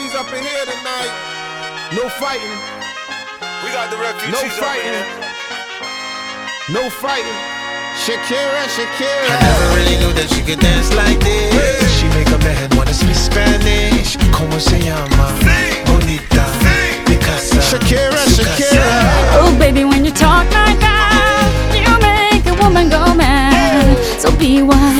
ladies up in here tonight. No fighting. We got the refugees No up in fighting. here. No fighting. Shakira, Shakira. I never really knew that she could dance like this. She make up a man wanna speak Spanish. Como se llama? Bonita. Picasa. Shakira, casa. Shakira. Oh, baby, when you talk like that, you make a woman go mad. So be wise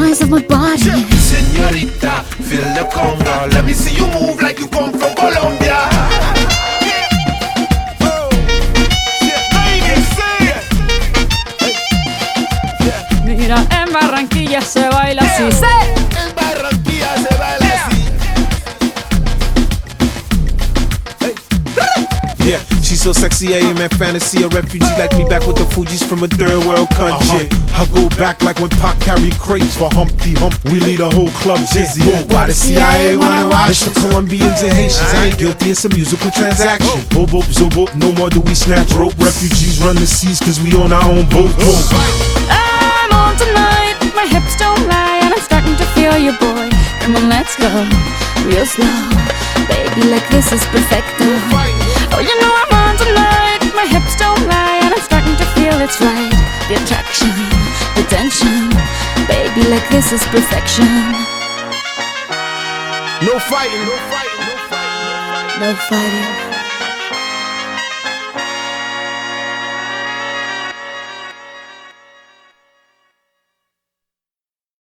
Signs of my body. Señorita, feel the conga. Let me see you move like you come from Colombia. Mira, en Barranquilla se baila así. Yeah, she's so sexy, I am at fantasy. A refugee like me back with the Fugees from a third world country. I go back like when Pac carried crates for Humpty Hump. We lead a whole club dizzy. Why the CIA wanna watch us? Colombians and Haitians, I ain't guilty, it's a musical transaction. Boop, boop, zoop, no more do we snatch rope. Refugees run the seas cause we own our own boat. boat. I'm on tonight, my hips don't lie, and I'm starting to feel you, boy. Come on, let's go, real slow. Baby, like this is perfecto. You know I'm on tonight, my hips don't lie, and I'm starting to feel it's right. The attraction, the tension. Baby, like this is perfection. No fighting. No fighting. No fighting. No fighting.